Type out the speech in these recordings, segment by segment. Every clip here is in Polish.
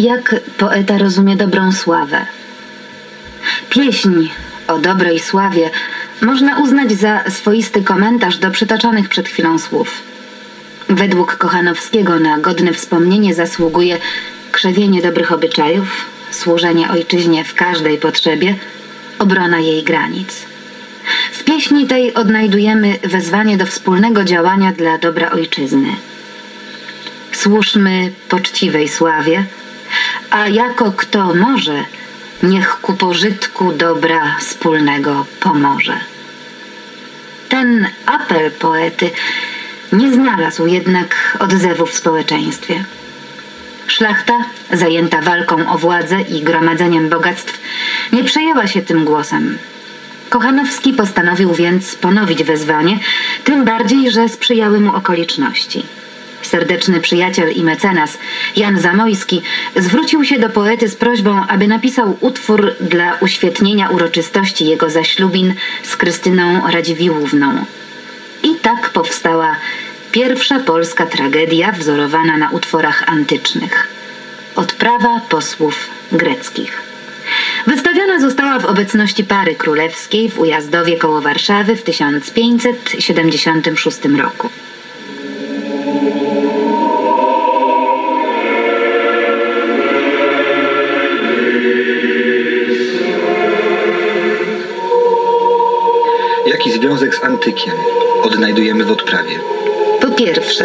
Jak poeta rozumie dobrą sławę? Pieśń o dobrej sławie można uznać za swoisty komentarz do przytoczonych przed chwilą słów. Według Kochanowskiego na godne wspomnienie zasługuje krzewienie dobrych obyczajów, służenie ojczyźnie w każdej potrzebie, obrona jej granic. W pieśni tej odnajdujemy wezwanie do wspólnego działania dla dobra ojczyzny. Służmy poczciwej sławie, a jako kto może, niech ku pożytku dobra wspólnego pomoże. Ten apel poety nie znalazł jednak odzewu w społeczeństwie. Szlachta, zajęta walką o władzę i gromadzeniem bogactw, nie przejęła się tym głosem. Kochanowski postanowił więc ponowić wezwanie, tym bardziej, że sprzyjały mu okoliczności. Serdeczny przyjaciel i mecenas Jan Zamojski zwrócił się do poety z prośbą, aby napisał utwór dla uświetnienia uroczystości jego zaślubin z Krystyną Radziwiłłówną. I tak powstała pierwsza polska tragedia wzorowana na utworach antycznych. Odprawa posłów greckich. Wystawiona została w obecności pary królewskiej w Ujazdowie koło Warszawy w 1576 roku. Antykiem odnajdujemy w odprawie? Po pierwsze,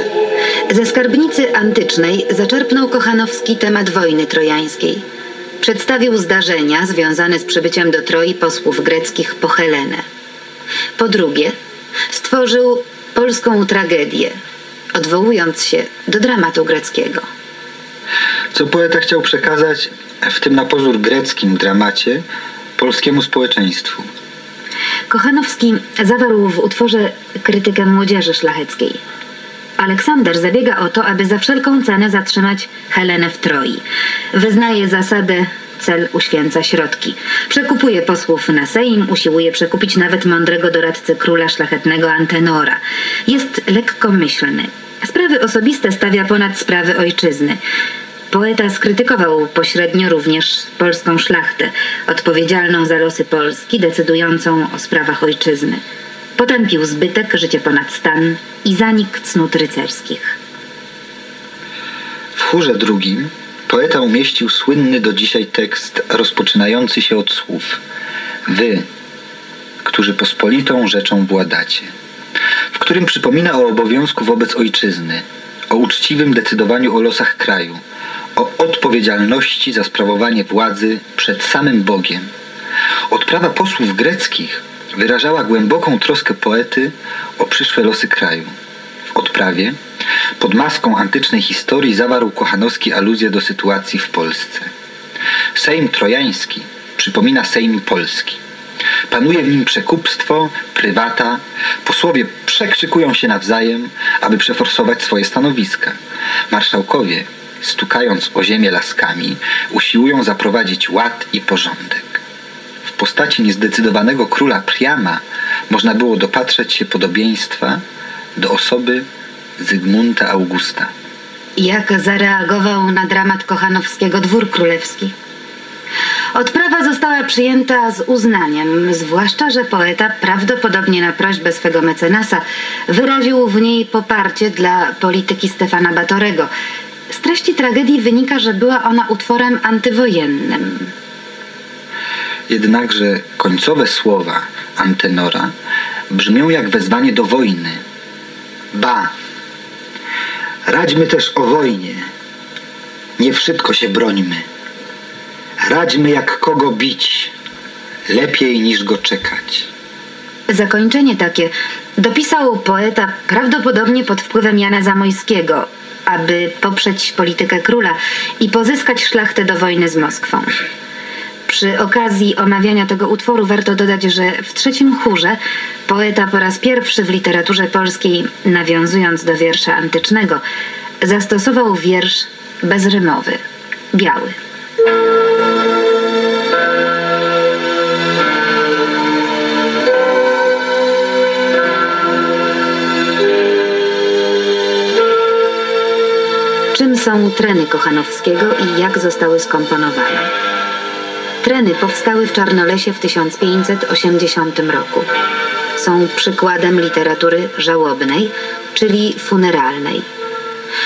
ze skarbnicy antycznej zaczerpnął Kochanowski temat wojny trojańskiej. Przedstawił zdarzenia związane z przybyciem do Troi posłów greckich po Helenę. Po drugie, stworzył polską tragedię, odwołując się do dramatu greckiego. Co poeta chciał przekazać w tym na pozór greckim dramacie polskiemu społeczeństwu? Kochanowski zawarł w utworze krytykę młodzieży szlacheckiej. Aleksander zabiega o to, aby za wszelką cenę zatrzymać Helenę w Troi. Wyznaje zasadę cel uświęca środki. Przekupuje posłów na Sejm, usiłuje przekupić nawet mądrego doradcę króla szlachetnego Antenora. Jest lekkomyślny. Sprawy osobiste stawia ponad sprawy ojczyzny. Poeta skrytykował pośrednio również polską szlachtę, odpowiedzialną za losy Polski, decydującą o sprawach ojczyzny. Potępił zbytek, życie ponad stan i zanik cnót rycerskich. W chórze drugim poeta umieścił słynny do dzisiaj tekst rozpoczynający się od słów Wy, którzy pospolitą rzeczą władacie, w którym przypomina o obowiązku wobec ojczyzny, o uczciwym decydowaniu o losach kraju, o odpowiedzialności za sprawowanie władzy przed samym Bogiem. Odprawa posłów greckich wyrażała głęboką troskę poety o przyszłe losy kraju. W odprawie, pod maską antycznej historii, zawarł Kochanowski aluzję do sytuacji w Polsce. Sejm trojański przypomina Sejm polski. Panuje w nim przekupstwo, prywata. Posłowie przekrzykują się nawzajem, aby przeforsować swoje stanowiska. Marszałkowie, stukając o ziemię laskami, usiłują zaprowadzić ład i porządek. W postaci niezdecydowanego króla Priama można było dopatrzeć się podobieństwa do osoby Zygmunta Augusta. Jak zareagował na dramat Kochanowskiego dwór królewski? Odprawa została przyjęta z uznaniem, zwłaszcza, że poeta prawdopodobnie na prośbę swego mecenasa wyraził w niej poparcie dla polityki Stefana Batorego. Treści tragedii wynika, że była ona utworem antywojennym. Jednakże końcowe słowa Antenora brzmią jak wezwanie do wojny. Ba! Radźmy też o wojnie. Nie wszystko się brońmy. Radźmy jak kogo bić. Lepiej niż go czekać. Zakończenie takie dopisał poeta prawdopodobnie pod wpływem Jana Zamojskiego, aby poprzeć politykę króla i pozyskać szlachtę do wojny z Moskwą. Przy okazji omawiania tego utworu warto dodać, że w trzecim chórze poeta po raz pierwszy w literaturze polskiej, nawiązując do wiersza antycznego, zastosował wiersz bezrymowy, biały. Są treny Kochanowskiego i jak zostały skomponowane. Treny powstały w Czarnolesie w 1580 roku. Są przykładem literatury żałobnej, czyli funeralnej.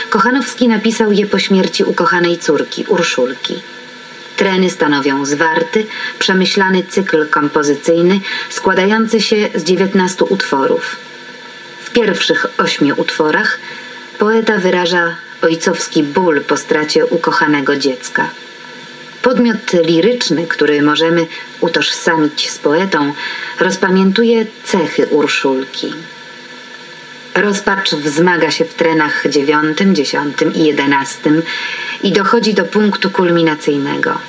Kochanowski napisał je po śmierci ukochanej córki, Urszulki. Treny stanowią zwarty, przemyślany cykl kompozycyjny składający się z 19 utworów. W pierwszych ośmiu utworach poeta wyraża ojcowski ból po stracie ukochanego dziecka. Podmiot liryczny, który możemy utożsamić z poetą, rozpamiętuje cechy Urszulki. Rozpacz wzmaga się w trenach dziewiątym, dziesiątym i jedenastym i dochodzi do punktu kulminacyjnego.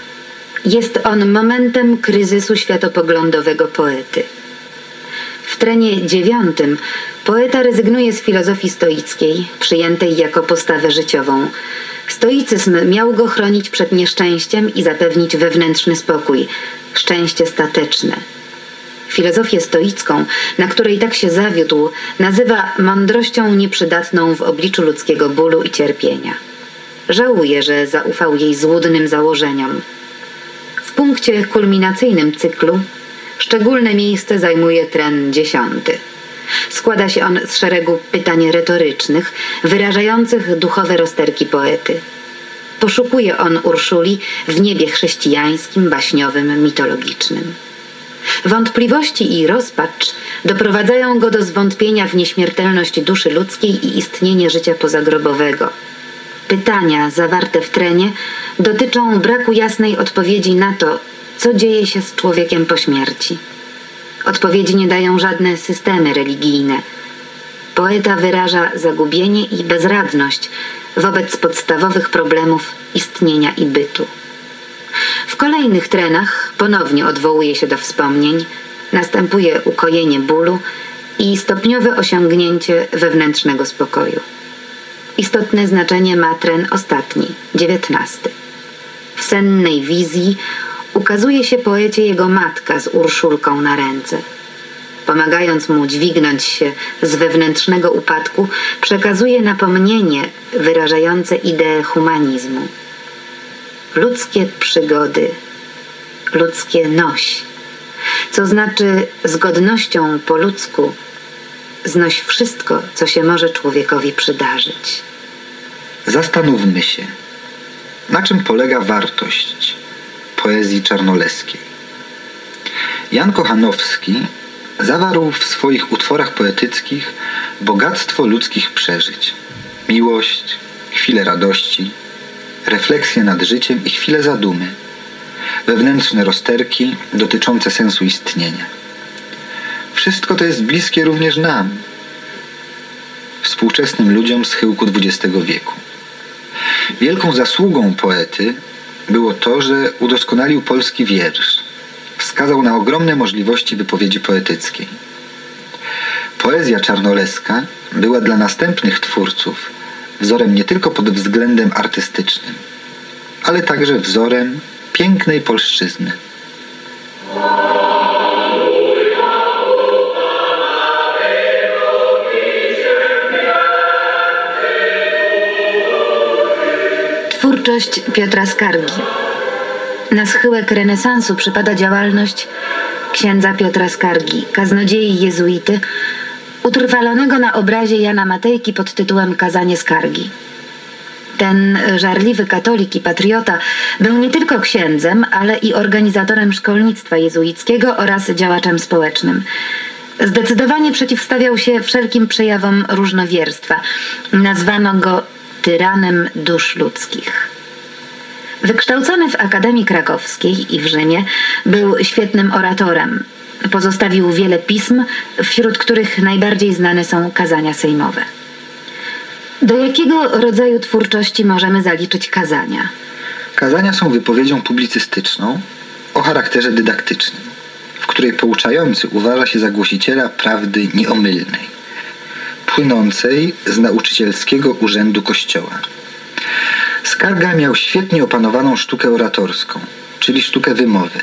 Jest on momentem kryzysu światopoglądowego poety. W trenie dziewiątym poeta rezygnuje z filozofii stoickiej, przyjętej jako postawę życiową. Stoicyzm miał go chronić przed nieszczęściem i zapewnić wewnętrzny spokój, szczęście stateczne. Filozofię stoicką, na której tak się zawiódł, nazywa mądrością nieprzydatną w obliczu ludzkiego bólu i cierpienia. Żałuje, że zaufał jej złudnym założeniom. W punkcie kulminacyjnym cyklu szczególne miejsce zajmuje tren dziesiąty. Składa się on z szeregu pytań retorycznych, wyrażających duchowe rozterki poety. Poszukuje on Urszuli w niebie chrześcijańskim, baśniowym, mitologicznym. Wątpliwości i rozpacz doprowadzają go do zwątpienia w nieśmiertelność duszy ludzkiej i istnienie życia pozagrobowego. Pytania zawarte w trenie dotyczą braku jasnej odpowiedzi na to, co dzieje się z człowiekiem po śmierci. Odpowiedzi nie dają żadne systemy religijne. Poeta wyraża zagubienie i bezradność wobec podstawowych problemów istnienia i bytu. W kolejnych trenach ponownie odwołuje się do wspomnień, następuje ukojenie bólu i stopniowe osiągnięcie wewnętrznego spokoju. Istotne znaczenie ma tren ostatni, dziewiętnasty. W sennej wizji ukazuje się poecie jego matka z Urszulką na ręce. Pomagając mu dźwignąć się z wewnętrznego upadku, przekazuje napomnienie wyrażające ideę humanizmu. Ludzkie przygody, ludzkie noś, co znaczy z godnością po ludzku znoś wszystko, co się może człowiekowi przydarzyć. Zastanówmy się, na czym polega wartość poezji czarnoleskiej. Jan Kochanowski zawarł w swoich utworach poetyckich bogactwo ludzkich przeżyć, miłość, chwile radości, refleksję nad życiem i chwile zadumy, wewnętrzne rozterki dotyczące sensu istnienia. Wszystko to jest bliskie również nam, współczesnym ludziom z chyłku XX wieku. Wielką zasługą poety było to, że udoskonalił polski wiersz. Wskazał na ogromne możliwości wypowiedzi poetyckiej. Poezja czarnoleska była dla następnych twórców wzorem nie tylko pod względem artystycznym, ale także wzorem pięknej polszczyzny. Twórczość Piotra Skargi. Na schyłek renesansu przypada działalność księdza Piotra Skargi, kaznodziei jezuity, utrwalonego na obrazie Jana Matejki pod tytułem Kazanie Skargi. Ten żarliwy katolik i patriota był nie tylko księdzem, ale i organizatorem szkolnictwa jezuickiego oraz działaczem społecznym. Zdecydowanie przeciwstawiał się wszelkim przejawom różnowierstwa. Nazwano go tyranem dusz ludzkich. Wykształcony w Akademii Krakowskiej i w Rzymie, był świetnym oratorem. Pozostawił wiele pism, wśród których najbardziej znane są kazania sejmowe. Do jakiego rodzaju twórczości możemy zaliczyć kazania? Kazania są wypowiedzią publicystyczną o charakterze dydaktycznym, w której pouczający uważa się za głosiciela prawdy nieomylnej płynącej z nauczycielskiego urzędu Kościoła. Skarga miał świetnie opanowaną sztukę oratorską, czyli sztukę wymowy.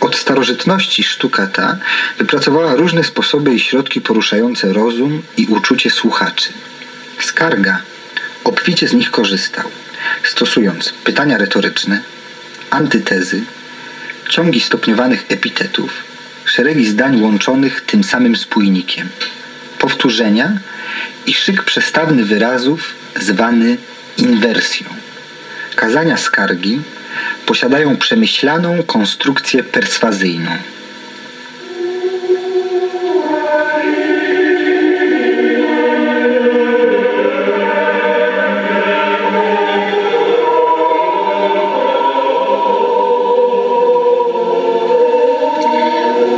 Od starożytności sztuka ta wypracowała różne sposoby i środki poruszające rozum i uczucie słuchaczy. Skarga obficie z nich korzystał, stosując pytania retoryczne, antytezy, ciągi stopniowanych epitetów, szeregi zdań łączonych tym samym spójnikiem, powtórzenia i szyk przestawny wyrazów zwany inwersją. Kazania skargi posiadają przemyślaną konstrukcję perswazyjną.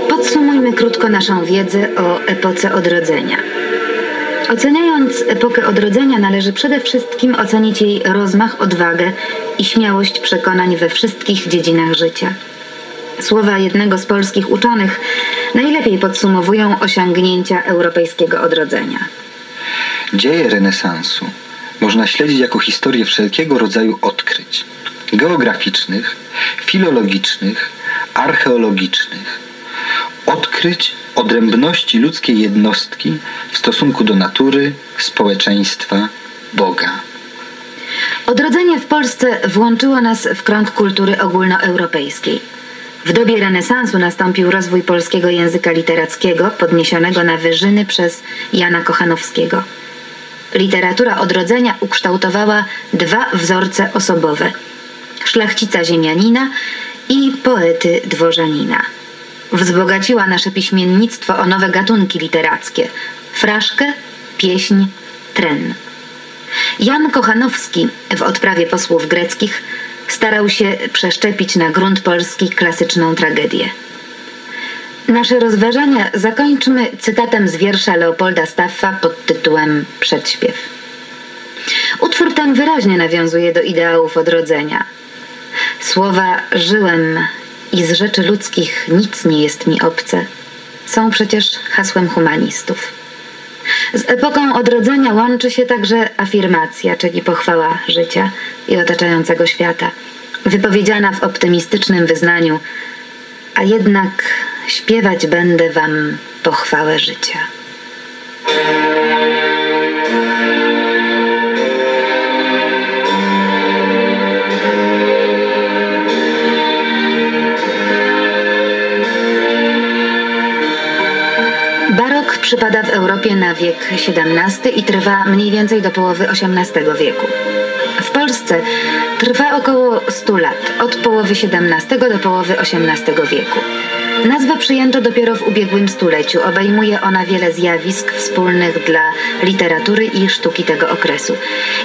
Podsumujmy krótko naszą wiedzę o epoce odrodzenia. Oceniając epokę odrodzenia, należy przede wszystkim ocenić jej rozmach, odwagę i śmiałość przekonań we wszystkich dziedzinach życia. Słowa jednego z polskich uczonych najlepiej podsumowują osiągnięcia europejskiego odrodzenia. Dzieje renesansu można śledzić jako historię wszelkiego rodzaju odkryć geograficznych, filologicznych, archeologicznych. Odkryć odrębności ludzkiej jednostki w stosunku do natury, społeczeństwa, Boga. Odrodzenie w Polsce włączyło nas w krąg kultury ogólnoeuropejskiej. W dobie renesansu nastąpił rozwój polskiego języka literackiego podniesionego na wyżyny przez Jana Kochanowskiego. Literatura odrodzenia ukształtowała dwa wzorce osobowe: szlachcica ziemianina i poety dworzanina. Wzbogaciła nasze piśmiennictwo o nowe gatunki literackie: fraszkę, pieśń, tren. Jan Kochanowski w odprawie posłów greckich starał się przeszczepić na grunt polski klasyczną tragedię. Nasze rozważania zakończmy cytatem z wiersza Leopolda Staffa pod tytułem Przedśpiew. Utwór ten wyraźnie nawiązuje do ideałów odrodzenia. Słowa żyłem i z rzeczy ludzkich nic nie jest mi obce są przecież hasłem humanistów. Z epoką odrodzenia łączy się także afirmacja, czyli pochwała życia i otaczającego świata, wypowiedziana w optymistycznym wyznaniu, a jednak śpiewać będę wam pochwałę życia. Przypada w Europie na wiek XVII i trwa mniej więcej do połowy XVIII wieku. W Polsce trwa około 100 lat, od połowy XVII do połowy XVIII wieku. Nazwę przyjęto dopiero w ubiegłym stuleciu. Obejmuje ona wiele zjawisk wspólnych dla literatury i sztuki tego okresu.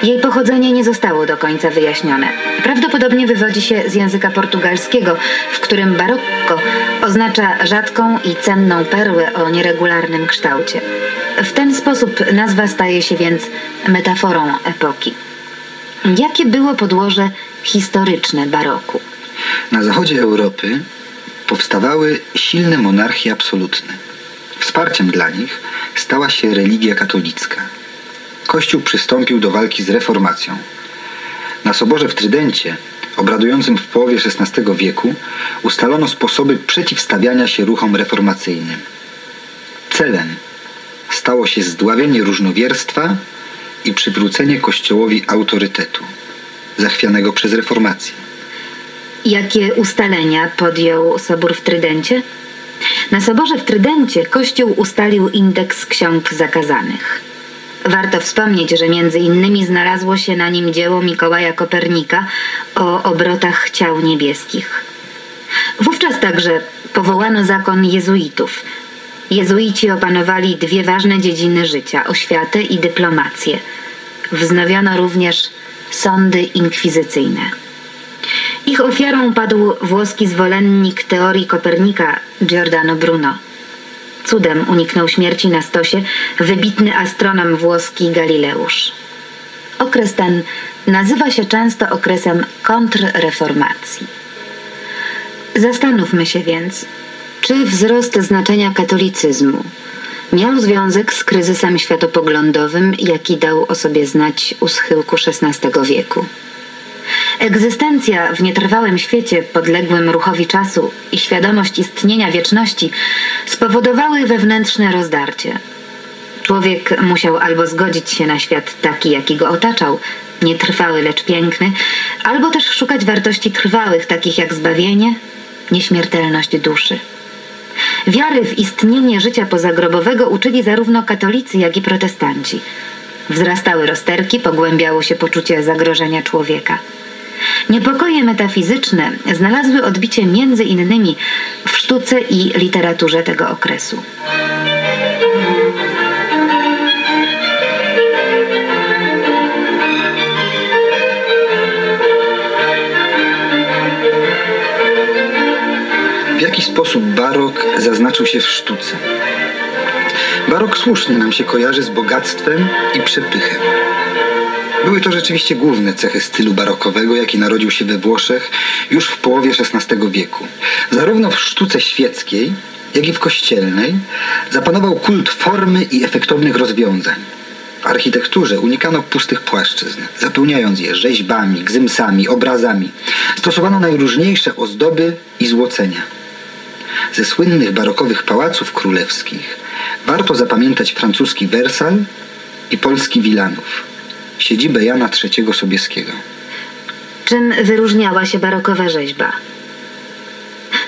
Jej pochodzenie nie zostało do końca wyjaśnione. Prawdopodobnie wywodzi się z języka portugalskiego, w którym barokko oznacza rzadką i cenną perłę o nieregularnym kształcie. W ten sposób nazwa staje się więc metaforą epoki. Jakie było podłoże historyczne baroku? Na zachodzie Europy powstawały silne monarchie absolutne. Wsparciem dla nich stała się religia katolicka. Kościół przystąpił do walki z reformacją. Na soborze w Trydencie, obradującym w połowie XVI wieku, ustalono sposoby przeciwstawiania się ruchom reformacyjnym. Celem stało się zdławienie różnowierstwa i przywrócenie Kościołowi autorytetu, zachwianego przez reformację. Jakie ustalenia podjął Sobór w Trydencie? Na Soborze w Trydencie Kościół ustalił indeks ksiąg zakazanych. Warto wspomnieć, że między innymi znalazło się na nim dzieło Mikołaja Kopernika o obrotach ciał niebieskich. Wówczas także powołano zakon jezuitów. Jezuici opanowali dwie ważne dziedziny życia oświatę i dyplomację. Wznowiono również sądy inkwizycyjne. Ich ofiarą padł włoski zwolennik teorii Kopernika Giordano Bruno. Cudem uniknął śmierci na stosie wybitny astronom włoski Galileusz. Okres ten nazywa się często okresem kontrreformacji. Zastanówmy się więc, czy wzrost znaczenia katolicyzmu miał związek z kryzysem światopoglądowym, jaki dał o sobie znać u schyłku XVI wieku. Egzystencja w nietrwałym świecie podległym ruchowi czasu i świadomość istnienia wieczności spowodowały wewnętrzne rozdarcie. Człowiek musiał albo zgodzić się na świat taki, jaki go otaczał, nietrwały, lecz piękny, albo też szukać wartości trwałych, takich jak zbawienie, nieśmiertelność duszy. Wiary w istnienie życia pozagrobowego uczyli zarówno katolicy, jak i protestanci. Wzrastały rozterki, pogłębiało się poczucie zagrożenia człowieka. Niepokoje metafizyczne znalazły odbicie między innymi w sztuce i literaturze tego okresu. W jaki sposób barok zaznaczył się w sztuce? Barok słusznie nam się kojarzy z bogactwem i przepychem. Były to rzeczywiście główne cechy stylu barokowego, jaki narodził się we Włoszech już w połowie XVI wieku. Zarówno w sztuce świeckiej, jak i w kościelnej zapanował kult formy i efektownych rozwiązań. W architekturze unikano pustych płaszczyzn, zapełniając je rzeźbami, gzymsami, obrazami. Stosowano najróżniejsze ozdoby i złocenia. Ze słynnych barokowych pałaców królewskich warto zapamiętać francuski Wersal i polski Wilanów, siedzibę Jana III Sobieskiego. Czym wyróżniała się barokowa rzeźba?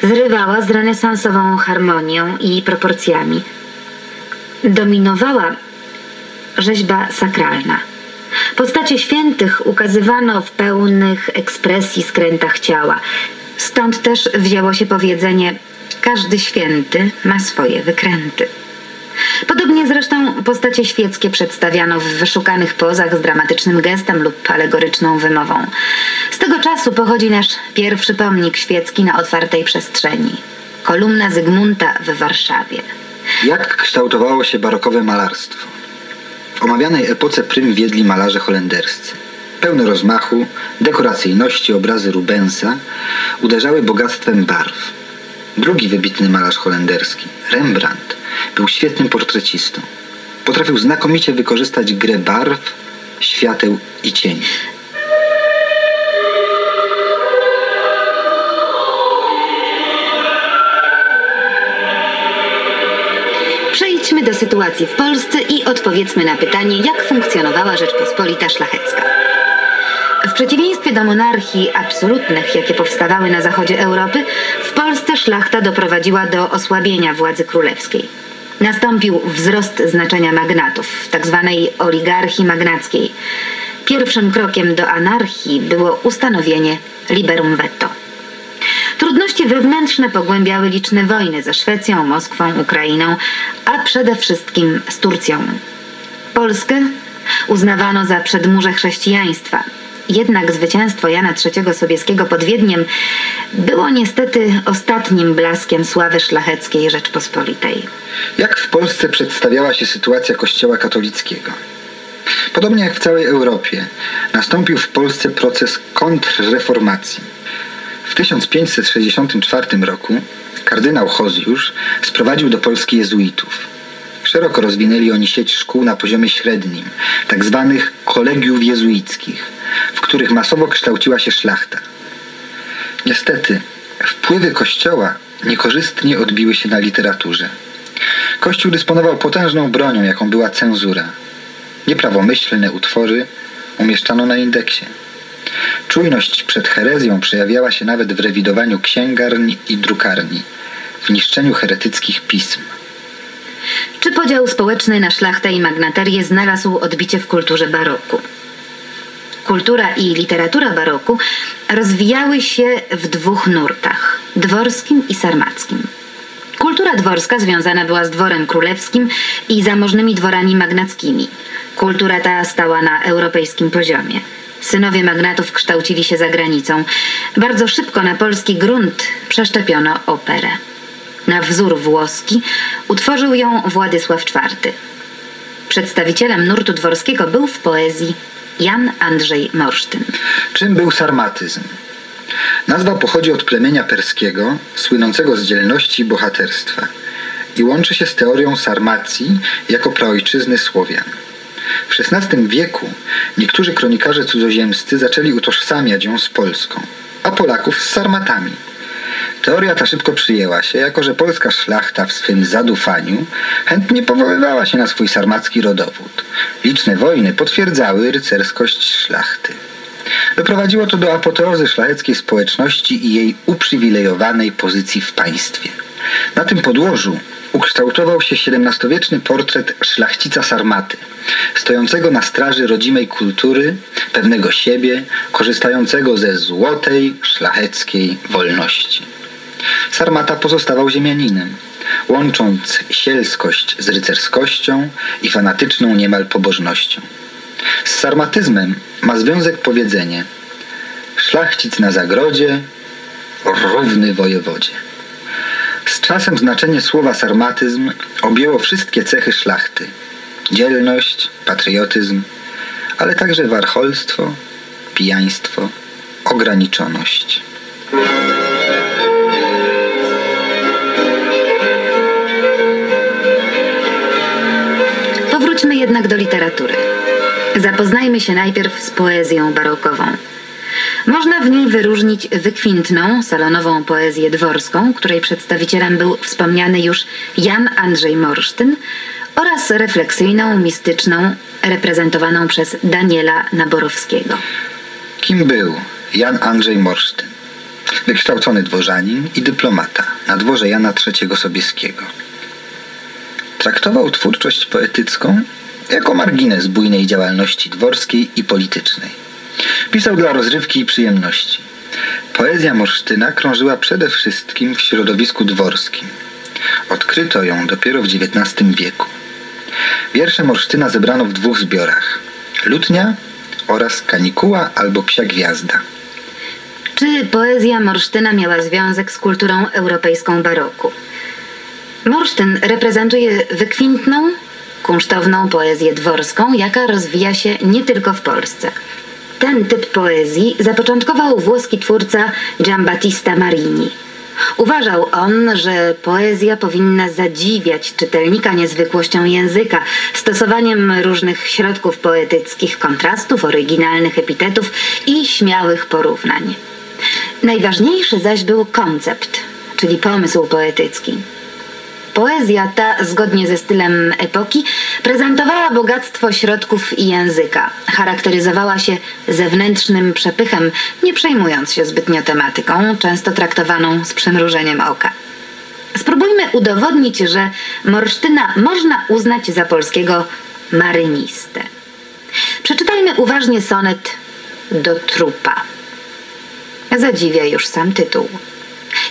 Zrywała z renesansową harmonią i proporcjami. Dominowała rzeźba sakralna. Postacie świętych ukazywano w pełnych ekspresji skrętach ciała. Stąd też wzięło się powiedzenie każdy święty ma swoje wykręty. Podobnie zresztą postacie świeckie przedstawiano w wyszukanych pozach z dramatycznym gestem lub alegoryczną wymową. Z tego czasu pochodzi nasz pierwszy pomnik świecki na otwartej przestrzeni. Kolumna Zygmunta w Warszawie. Jak kształtowało się barokowe malarstwo? W omawianej epoce prym wiedli malarze holenderscy. Pełne rozmachu, dekoracyjności obrazy Rubensa uderzały bogactwem barw. Drugi wybitny malarz holenderski, Rembrandt, był świetnym portrecistą. Potrafił znakomicie wykorzystać grę barw, świateł i cieni. Przejdźmy do sytuacji w Polsce i odpowiedzmy na pytanie, jak funkcjonowała Rzeczpospolita Szlachecka. W przeciwieństwie do monarchii absolutnych, jakie powstawały na zachodzie Europy, w Polsce szlachta doprowadziła do osłabienia władzy królewskiej. Nastąpił wzrost znaczenia magnatów, tzw. Tak oligarchii magnackiej. Pierwszym krokiem do anarchii było ustanowienie liberum veto. Trudności wewnętrzne pogłębiały liczne wojny ze Szwecją, Moskwą, Ukrainą, a przede wszystkim z Turcją. Polskę uznawano za przedmurze chrześcijaństwa. Jednak zwycięstwo Jana III Sobieskiego pod Wiedniem było niestety ostatnim blaskiem sławy szlacheckiej Rzeczpospolitej. Jak w Polsce przedstawiała się sytuacja Kościoła katolickiego? Podobnie jak w całej Europie, nastąpił w Polsce proces kontrreformacji. W 1564 roku kardynał Hozjusz sprowadził do Polski jezuitów. Szeroko rozwinęli oni sieć szkół na poziomie średnim, tak zwanych kolegiów jezuickich, w których masowo kształciła się szlachta. Niestety, wpływy Kościoła niekorzystnie odbiły się na literaturze. Kościół dysponował potężną bronią, jaką była cenzura. Nieprawomyślne utwory umieszczano na indeksie. Czujność przed herezją przejawiała się nawet w rewidowaniu księgarni i drukarni, w niszczeniu heretyckich pism. Czy podział społeczny na szlachtę i magnaterię znalazł odbicie w kulturze baroku? Kultura i literatura baroku rozwijały się w dwóch nurtach dworskim i sarmackim. Kultura dworska związana była z dworem królewskim i zamożnymi dworami magnackimi. Kultura ta stała na europejskim poziomie. Synowie magnatów kształcili się za granicą. Bardzo szybko na polski grunt przeszczepiono operę. Na wzór włoski utworzył ją Władysław IV. Przedstawicielem nurtu dworskiego był w poezji Jan Andrzej Morsztyn. Czym był sarmatyzm? Nazwa pochodzi od plemienia perskiego, słynącego z dzielności i bohaterstwa i łączy się z teorią sarmacji jako praojczyzny Słowian. W XVI wieku niektórzy kronikarze cudzoziemscy zaczęli utożsamiać ją z Polską, a Polaków z Sarmatami. Teoria ta szybko przyjęła się, jako że polska szlachta w swym zadufaniu chętnie powoływała się na swój sarmacki rodowód. Liczne wojny potwierdzały rycerskość szlachty. Doprowadziło to do apoteozy szlacheckiej społeczności i jej uprzywilejowanej pozycji w państwie. Na tym podłożu ukształtował się XVII-wieczny portret szlachcica Sarmaty, stojącego na straży rodzimej kultury, pewnego siebie, korzystającego ze złotej, szlacheckiej wolności. Sarmata pozostawał ziemianinem, łącząc sielskość z rycerskością i fanatyczną niemal pobożnością. Z sarmatyzmem ma związek powiedzenie szlachcic na zagrodzie, równy wojewodzie. Z czasem znaczenie słowa sarmatyzm objęło wszystkie cechy szlachty. Dzielność, patriotyzm, ale także warcholstwo, pijaństwo, ograniczoność. Powróćmy jednak do literatury. Zapoznajmy się najpierw z poezją barokową. Można w niej wyróżnić wykwintną, salonową poezję dworską, której przedstawicielem był wspomniany już Jan Andrzej Morsztyn oraz refleksyjną, mistyczną, reprezentowaną przez Daniela Naborowskiego. Kim był Jan Andrzej Morsztyn? Wykształcony dworzanin i dyplomata na dworze Jana III Sobieskiego. Traktował twórczość poetycką jako margines bujnej działalności dworskiej i politycznej. Pisał dla rozrywki i przyjemności. Poezja Morsztyna krążyła przede wszystkim w środowisku dworskim. Odkryto ją dopiero w XIX wieku. Wiersze Morsztyna zebrano w dwóch zbiorach. Lutnia oraz Kanikuła albo Psia Gwiazda. Czy poezja Morsztyna miała związek z kulturą europejską baroku? Morsztyn reprezentuje wykwintną, kunsztowną poezję dworską, jaka rozwija się nie tylko w Polsce. Ten typ poezji zapoczątkował włoski twórca Giambattista Marini. Uważał on, że poezja powinna zadziwiać czytelnika niezwykłością języka, stosowaniem różnych środków poetyckich, kontrastów, oryginalnych epitetów i śmiałych porównań. Najważniejszy zaś był koncept, czyli pomysł poetycki. Poezja ta, zgodnie ze stylem epoki, prezentowała bogactwo środków i języka. Charakteryzowała się zewnętrznym przepychem, nie przejmując się zbytnio tematyką, często traktowaną z przymrużeniem oka. Spróbujmy udowodnić, że Morsztyna można uznać za polskiego marynistę. Przeczytajmy uważnie sonet do trupa. Zadziwia już sam tytuł.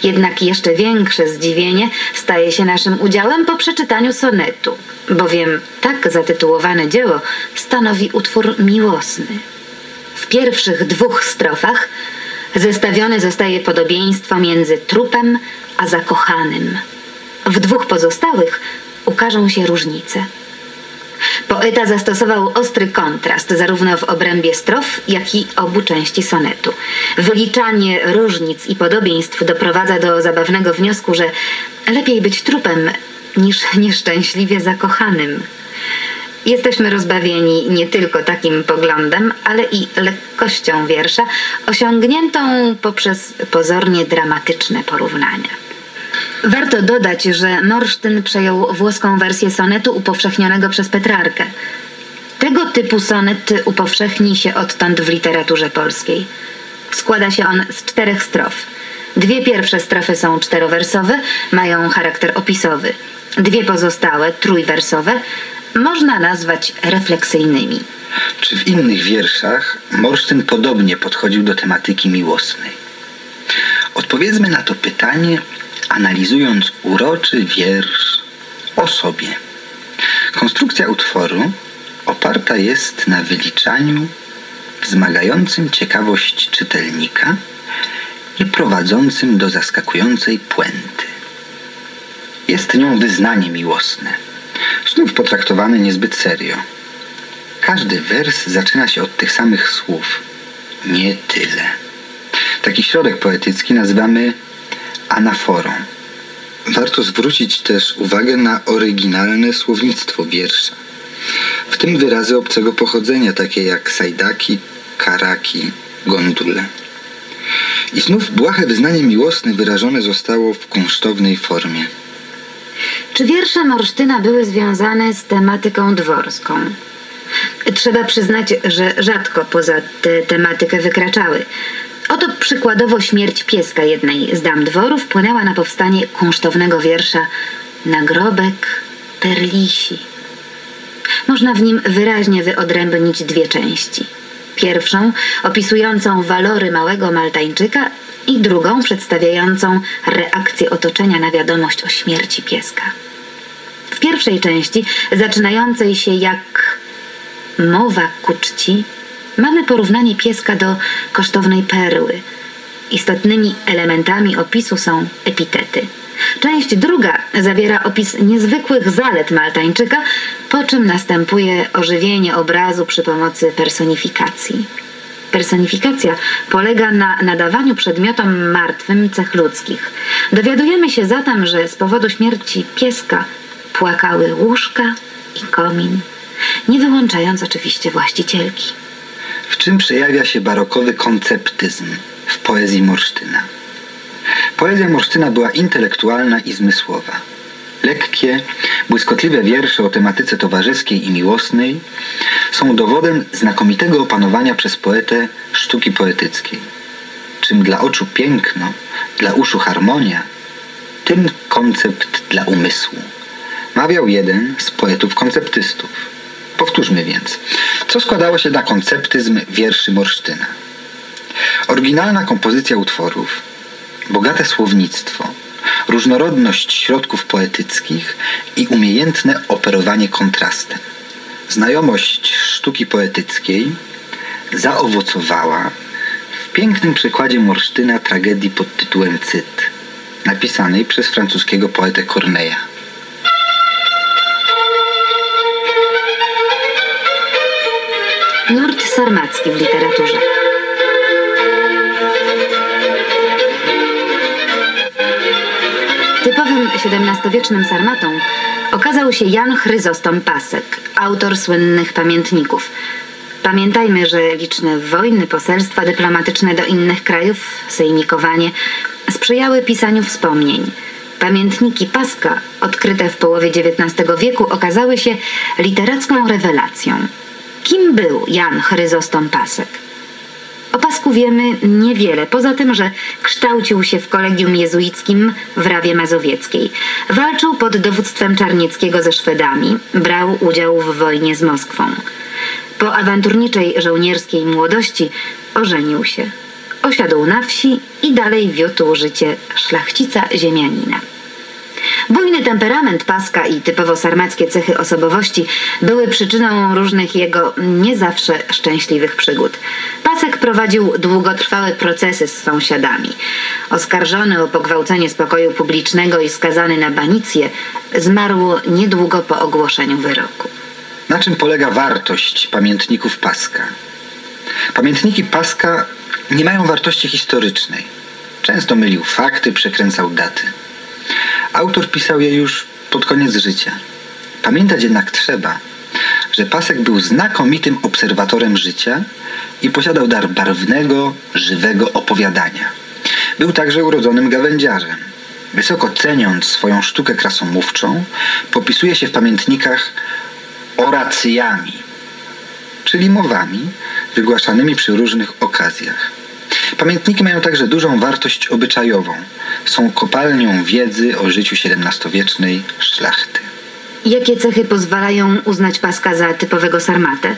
Jednak jeszcze większe zdziwienie staje się naszym udziałem po przeczytaniu sonetu, bowiem tak zatytułowane dzieło stanowi utwór miłosny. W pierwszych dwóch strofach zestawione zostaje podobieństwo między trupem a zakochanym. W dwóch pozostałych ukażą się różnice. Poeta zastosował ostry kontrast zarówno w obrębie strof, jak i obu części sonetu. Wyliczanie różnic i podobieństw doprowadza do zabawnego wniosku, że lepiej być trupem niż nieszczęśliwie zakochanym. Jesteśmy rozbawieni nie tylko takim poglądem, ale i lekkością wiersza, osiągniętą poprzez pozornie dramatyczne porównania. Warto dodać, że Morsztyn przejął włoską wersję sonetu upowszechnionego przez Petrarkę. Tego typu sonet upowszechni się odtąd w literaturze polskiej. Składa się on z czterech strof. Dwie pierwsze strofy są czterowersowe, mają charakter opisowy. Dwie pozostałe, trójwersowe, można nazwać refleksyjnymi. Czy w innych wierszach Morsztyn podobnie podchodził do tematyki miłosnej? Odpowiedzmy na to pytanie analizując uroczy wiersz o sobie. Konstrukcja utworu oparta jest na wyliczaniu wzmagającym ciekawość czytelnika i prowadzącym do zaskakującej puenty. Jest nią wyznanie miłosne, znów potraktowane niezbyt serio. Każdy wers zaczyna się od tych samych słów. Nie tyle. Taki środek poetycki nazywamy anaforą. Warto zwrócić też uwagę na oryginalne słownictwo wiersza. W tym wyrazy obcego pochodzenia, takie jak sajdaki, karaki, gondule. I znów błahe wyznanie miłosne wyrażone zostało w kunsztownej formie. Czy wiersze Morsztyna były związane z tematyką dworską? Trzeba przyznać, że rzadko poza tę tematykę wykraczały. Oto przykładowo śmierć pieska jednej z dam dworu wpłynęła na powstanie kunsztownego wiersza Nagrobek Perlisi. Można w nim wyraźnie wyodrębnić dwie części. Pierwszą opisującą walory małego Maltańczyka i drugą przedstawiającą reakcję otoczenia na wiadomość o śmierci pieska. W pierwszej części, zaczynającej się jak mowa ku czci, mamy porównanie pieska do kosztownej perły. Istotnymi elementami opisu są epitety. Część druga zawiera opis niezwykłych zalet Maltańczyka, po czym następuje ożywienie obrazu przy pomocy personifikacji. Personifikacja polega na nadawaniu przedmiotom martwym cech ludzkich. Dowiadujemy się zatem, że z powodu śmierci pieska płakały łóżka i komin, nie wyłączając oczywiście właścicielki. W czym przejawia się barokowy konceptyzm w poezji Morsztyna? Poezja Morsztyna była intelektualna i zmysłowa. Lekkie, błyskotliwe wiersze o tematyce towarzyskiej i miłosnej są dowodem znakomitego opanowania przez poetę sztuki poetyckiej. Czym dla oczu piękno, dla uszu harmonia, tym koncept dla umysłu. Mawiał jeden z poetów konceptystów. Powtórzmy więc, co składało się na konceptyzm wierszy Morsztyna. Oryginalna kompozycja utworów, bogate słownictwo, różnorodność środków poetyckich i umiejętne operowanie kontrastem. Znajomość sztuki poetyckiej zaowocowała w pięknym przykładzie Morsztyna tragedii pod tytułem Cyt, napisanej przez francuskiego poetę Corneilla. Nurt sarmacki w literaturze. Typowym XVII-wiecznym sarmatą okazał się Jan Chryzostom Pasek, autor słynnych pamiętników. Pamiętajmy, że liczne wojny, poselstwa dyplomatyczne do innych krajów, sejmikowanie sprzyjały pisaniu wspomnień. Pamiętniki Paska, odkryte w połowie XIX wieku, okazały się literacką rewelacją. Kim był Jan Chryzostom Pasek? O Pasku wiemy niewiele, poza tym, że kształcił się w kolegium jezuickim w Rawie Mazowieckiej. Walczył pod dowództwem Czarnieckiego ze Szwedami, brał udział w wojnie z Moskwą. Po awanturniczej żołnierskiej młodości ożenił się. Osiadł na wsi i dalej wiódł życie szlachcica ziemianina. Bujny temperament Paska i typowo sarmackie cechy osobowości były przyczyną różnych jego nie zawsze szczęśliwych przygód. Pasek prowadził długotrwałe procesy z sąsiadami. Oskarżony o pogwałcenie spokoju publicznego i skazany na banicję, zmarł niedługo po ogłoszeniu wyroku. Na czym polega wartość pamiętników Paska? Pamiętniki Paska nie mają wartości historycznej. Często mylił fakty, przekręcał daty. Autor pisał je już pod koniec życia. Pamiętać jednak trzeba, że Pasek był znakomitym obserwatorem życia i posiadał dar barwnego, żywego opowiadania. Był także urodzonym gawędziarzem. Wysoko ceniąc swoją sztukę krasomówczą, popisuje się w pamiętnikach oracjami, czyli mowami wygłaszanymi przy różnych okazjach. Pamiętniki mają także dużą wartość obyczajową. Są kopalnią wiedzy o życiu XVII-wiecznej szlachty. Jakie cechy pozwalają uznać Paska za typowego sarmatę?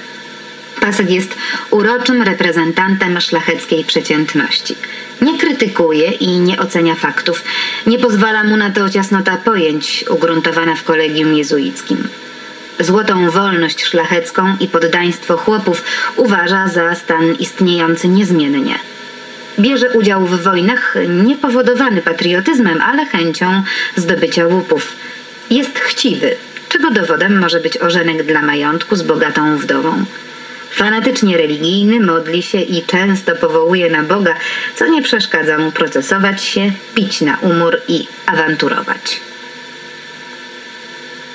Pasek jest uroczym reprezentantem szlacheckiej przeciętności. Nie krytykuje i nie ocenia faktów. Nie pozwala mu na to ciasnota pojęć ugruntowana w kolegium jezuickim. Złotą wolność szlachecką i poddaństwo chłopów uważa za stan istniejący niezmiennie. Bierze udział w wojnach niepowodowany patriotyzmem, ale chęcią zdobycia łupów. Jest chciwy, czego dowodem może być ożenek dla majątku z bogatą wdową. Fanatycznie religijny, modli się i często powołuje na Boga, co nie przeszkadza mu procesować się, pić na umór i awanturować.